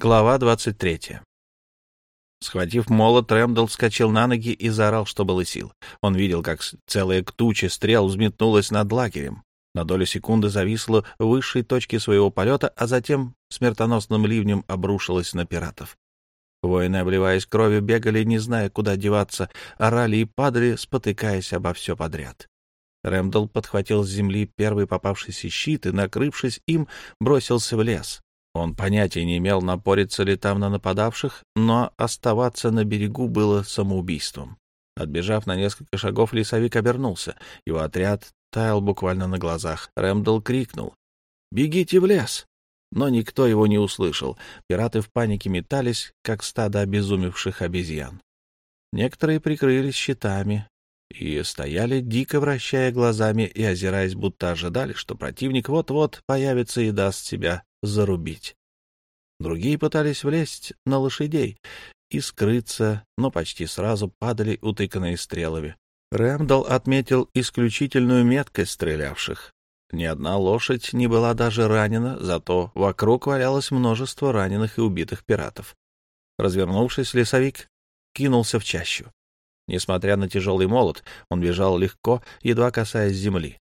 Глава 23. Схватив молот, Рэмдл вскочил на ноги и заорал, что было сил. Он видел, как целая туча стрел взметнулась над лагерем. На долю секунды зависла в высшей точке своего полета, а затем смертоносным ливнем обрушилась на пиратов. Воины, обливаясь кровью, бегали, не зная, куда деваться, орали и падали, спотыкаясь обо все подряд. Рэмдл подхватил с земли первый попавшийся щит и, накрывшись им, бросился в лес. Он понятия не имел, напориться ли там на нападавших, но оставаться на берегу было самоубийством. Отбежав на несколько шагов, лесовик обернулся. Его отряд таял буквально на глазах. Рэмдл крикнул «Бегите в лес!» Но никто его не услышал. Пираты в панике метались, как стадо обезумевших обезьян. Некоторые прикрылись щитами и стояли, дико вращая глазами и озираясь, будто ожидали, что противник вот-вот появится и даст себя зарубить. Другие пытались влезть на лошадей и скрыться, но почти сразу падали, утыканные стрелами. Рэмдал отметил исключительную меткость стрелявших. Ни одна лошадь не была даже ранена, зато вокруг валялось множество раненых и убитых пиратов. Развернувшись, лесовик кинулся в чащу. Несмотря на тяжелый молот, он бежал легко, едва касаясь земли.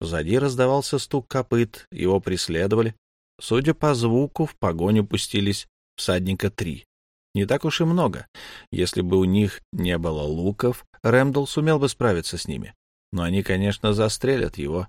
Сзади раздавался стук копыт, его преследовали, Судя по звуку, в погоню пустились всадника три. Не так уж и много. Если бы у них не было луков, Рэмдл сумел бы справиться с ними. Но они, конечно, застрелят его,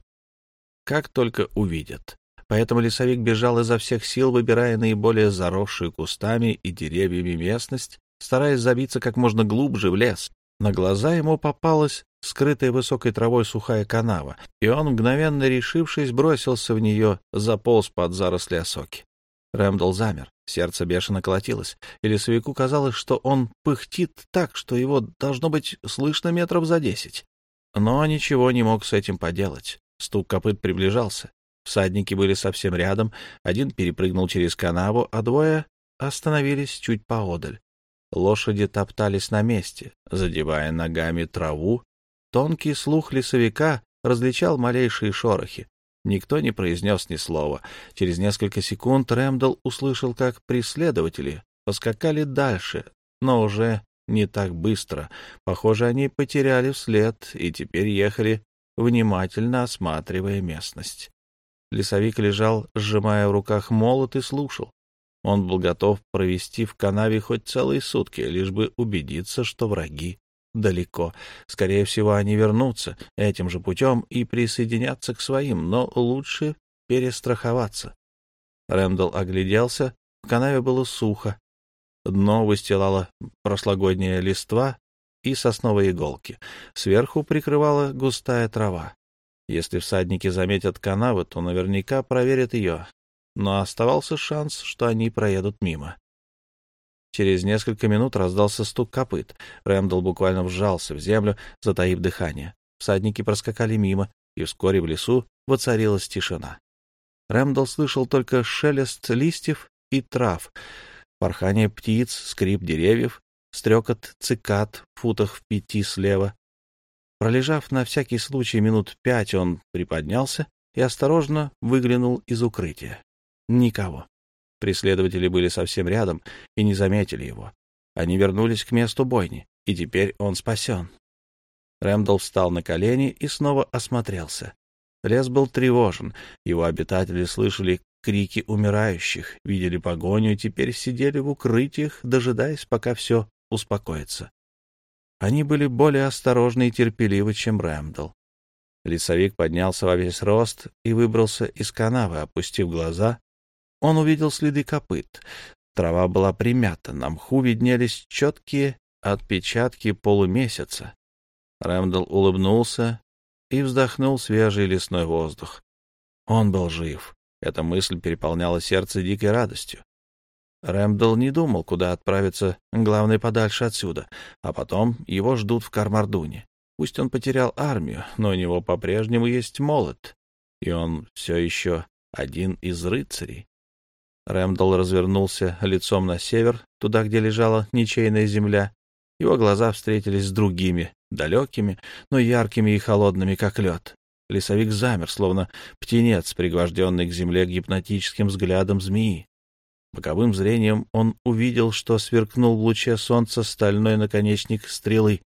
как только увидят. Поэтому лесовик бежал изо всех сил, выбирая наиболее заросшую кустами и деревьями местность, стараясь забиться как можно глубже в лес. На глаза ему попалась скрытая высокой травой сухая канава, и он, мгновенно решившись, бросился в нее, заполз под заросли осоки. Рэмдл замер, сердце бешено колотилось, и лесовику казалось, что он пыхтит так, что его должно быть слышно метров за десять. Но ничего не мог с этим поделать. Стук копыт приближался. Всадники были совсем рядом, один перепрыгнул через канаву, а двое остановились чуть поодаль. Лошади топтались на месте, задевая ногами траву. Тонкий слух лесовика различал малейшие шорохи. Никто не произнес ни слова. Через несколько секунд Рэмдл услышал, как преследователи поскакали дальше, но уже не так быстро. Похоже, они потеряли след и теперь ехали, внимательно осматривая местность. Лесовик лежал, сжимая в руках молот, и слушал. Он был готов провести в канаве хоть целые сутки, лишь бы убедиться, что враги далеко. Скорее всего, они вернутся этим же путем и присоединятся к своим, но лучше перестраховаться. Рэндалл огляделся. В канаве было сухо. Дно выстилало прошлогодняя листва и сосновые иголки. Сверху прикрывала густая трава. Если всадники заметят канаву, то наверняка проверят ее но оставался шанс, что они проедут мимо. Через несколько минут раздался стук копыт. Рэмдл буквально вжался в землю, затаив дыхание. Всадники проскакали мимо, и вскоре в лесу воцарилась тишина. Рэмдл слышал только шелест листьев и трав, порхание птиц, скрип деревьев, стрекот цикад в футах в пяти слева. Пролежав на всякий случай минут пять, он приподнялся и осторожно выглянул из укрытия. Никого. Преследователи были совсем рядом и не заметили его. Они вернулись к месту бойни, и теперь он спасен. Рэмдл встал на колени и снова осмотрелся. Лес был тревожен, его обитатели слышали крики умирающих, видели погоню и теперь сидели в укрытиях, дожидаясь, пока все успокоится. Они были более осторожны и терпеливы, чем Рэмдл. Лесовик поднялся во весь рост и выбрался из канавы, опустив глаза он увидел следы копыт. Трава была примята, на мху виднелись четкие отпечатки полумесяца. Рэмдл улыбнулся и вздохнул свежий лесной воздух. Он был жив. Эта мысль переполняла сердце дикой радостью. Рэмдл не думал, куда отправиться, главное, подальше отсюда, а потом его ждут в Кармардуне. Пусть он потерял армию, но у него по-прежнему есть молот, и он все еще один из рыцарей. Рэмдл развернулся лицом на север, туда, где лежала ничейная земля. Его глаза встретились с другими, далекими, но яркими и холодными, как лед. Лесовик замер, словно птенец, пригвожденный к земле гипнотическим взглядом змеи. Боковым зрением он увидел, что сверкнул в луче солнца стальной наконечник стрелы.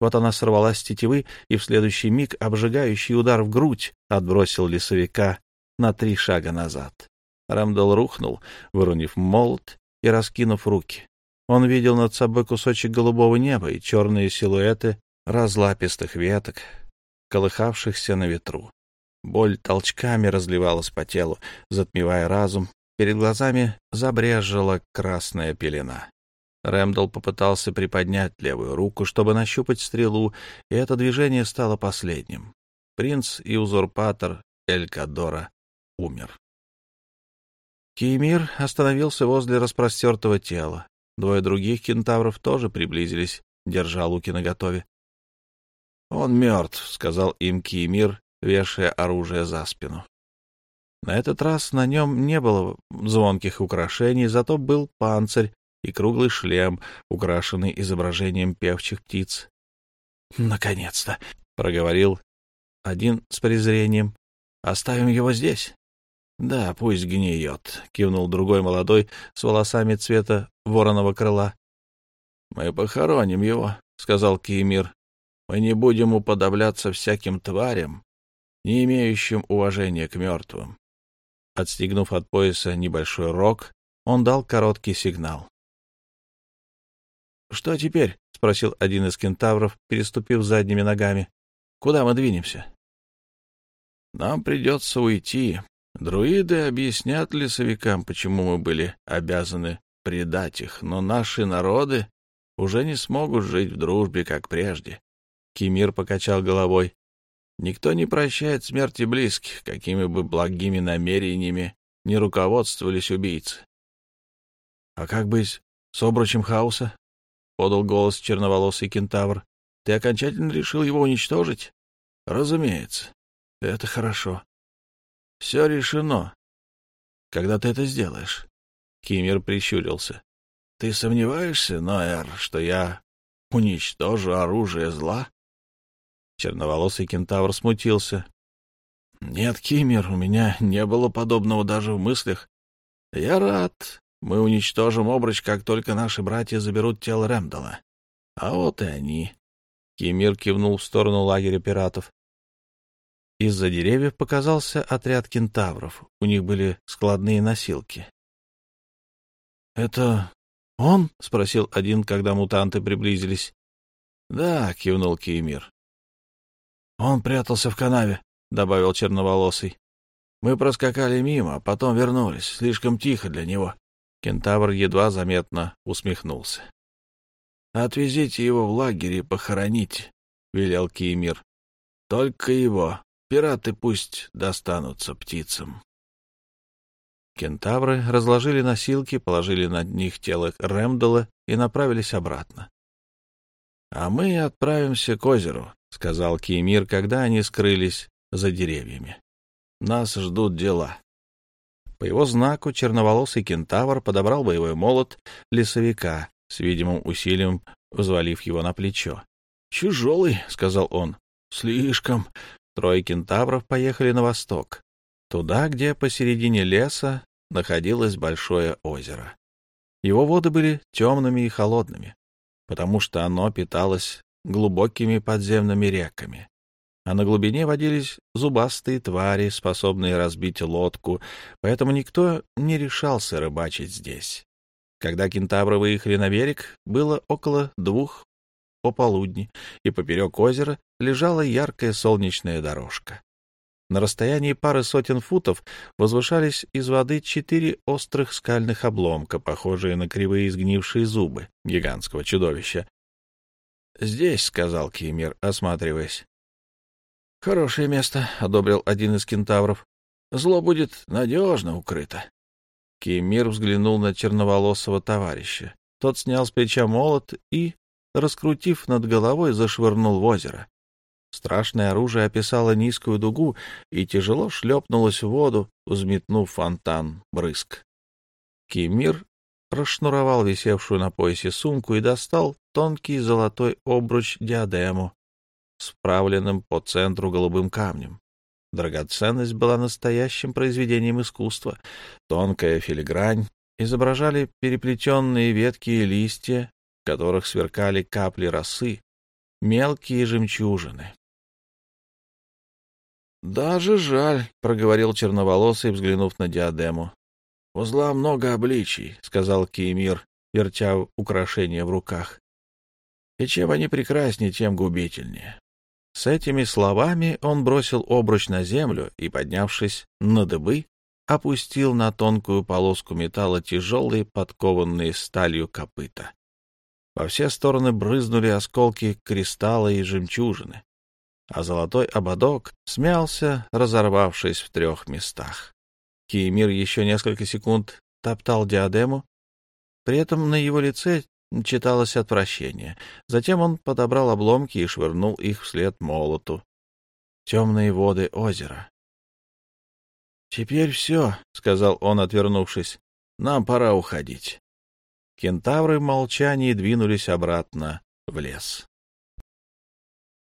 Вот она сорвалась с тетивы, и в следующий миг обжигающий удар в грудь отбросил лесовика на три шага назад. Рамдал рухнул, выронив молот и раскинув руки. Он видел над собой кусочек голубого неба и черные силуэты разлапистых веток, колыхавшихся на ветру. Боль толчками разливалась по телу, затмевая разум. Перед глазами забрежила красная пелена. Рэмдл попытался приподнять левую руку, чтобы нащупать стрелу, и это движение стало последним. Принц и узурпатор Элькадора умер. Кеймир остановился возле распростертого тела. Двое других кентавров тоже приблизились, держа луки наготове. — Он мертв, — сказал им Кеймир, вешая оружие за спину. На этот раз на нем не было звонких украшений, зато был панцирь и круглый шлем, украшенный изображением певчих птиц. «Наконец-то!» — проговорил один с презрением. «Оставим его здесь?» «Да, пусть гниет», — кивнул другой молодой с волосами цвета вороного крыла. «Мы похороним его», — сказал Киемир. «Мы не будем уподобляться всяким тварям, не имеющим уважения к мертвым». Отстегнув от пояса небольшой рог, он дал короткий сигнал. «Что теперь?» — спросил один из кентавров, переступив задними ногами. «Куда мы двинемся?» «Нам придется уйти. Друиды объяснят лесовикам, почему мы были обязаны предать их, но наши народы уже не смогут жить в дружбе, как прежде». Кимир покачал головой. «Никто не прощает смерти близких, какими бы благими намерениями не руководствовались убийцы». «А как быть с обручем хаоса?» подал голос черноволосый кентавр. — Ты окончательно решил его уничтожить? — Разумеется. — Это хорошо. — Все решено. — Когда ты это сделаешь? Кимир прищурился. — Ты сомневаешься, Ноэр, что я уничтожу оружие зла? Черноволосый кентавр смутился. — Нет, Кимир, у меня не было подобного даже в мыслях. Я рад, мы уничтожим обруч, как только наши братья заберут тело Рэмдала. А вот и они. Кемир кивнул в сторону лагеря пиратов. Из-за деревьев показался отряд кентавров. У них были складные носилки. — Это он? — спросил один, когда мутанты приблизились. — Да, — кивнул Киемир. — Он прятался в канаве, — добавил черноволосый. — Мы проскакали мимо, а потом вернулись. Слишком тихо для него. Кентавр едва заметно усмехнулся. — Отвезите его в лагерь и похороните, — велел Киемир. — Только его. Пираты пусть достанутся птицам. Кентавры разложили носилки, положили над них тело Рэмдала и направились обратно. — А мы отправимся к озеру, — сказал Киемир, когда они скрылись за деревьями. — Нас ждут дела. По его знаку черноволосый кентавр подобрал боевой молот лесовика, с видимым усилием взвалив его на плечо. «Тяжелый», — сказал он. «Слишком». Трое кентавров поехали на восток, туда, где посередине леса находилось большое озеро. Его воды были темными и холодными, потому что оно питалось глубокими подземными реками а на глубине водились зубастые твари, способные разбить лодку, поэтому никто не решался рыбачить здесь. Когда кентавры выехали на берег, было около двух пополудни, и поперек озера лежала яркая солнечная дорожка. На расстоянии пары сотен футов возвышались из воды четыре острых скальных обломка, похожие на кривые изгнившие зубы гигантского чудовища. «Здесь», — сказал Кимир, осматриваясь, — Хорошее место, — одобрил один из кентавров. — Зло будет надежно укрыто. Кемир взглянул на черноволосого товарища. Тот снял с плеча молот и, раскрутив над головой, зашвырнул в озеро. Страшное оружие описало низкую дугу и тяжело шлепнулось в воду, взметнув фонтан брызг. Кемир расшнуровал висевшую на поясе сумку и достал тонкий золотой обруч-диадему, справленным по центру голубым камнем. Драгоценность была настоящим произведением искусства. Тонкая филигрань изображали переплетенные ветки и листья, которых сверкали капли росы, мелкие жемчужины. «Даже жаль», — проговорил черноволосый, взглянув на диадему. «У зла много обличий», — сказал Киемир, вертя украшения в руках. «И чем они прекраснее, тем губительнее». С этими словами он бросил обруч на землю и, поднявшись на дыбы, опустил на тонкую полоску металла тяжелые, подкованные сталью копыта. Во все стороны брызнули осколки кристалла и жемчужины а золотой ободок смялся, разорвавшись в трех местах. Киемир еще несколько секунд топтал диадему, при этом на его лице читалось отвращение. Затем он подобрал обломки и швырнул их вслед молоту. Темные воды озера. «Теперь все», — сказал он, отвернувшись. «Нам пора уходить». Кентавры в молчании двинулись обратно в лес.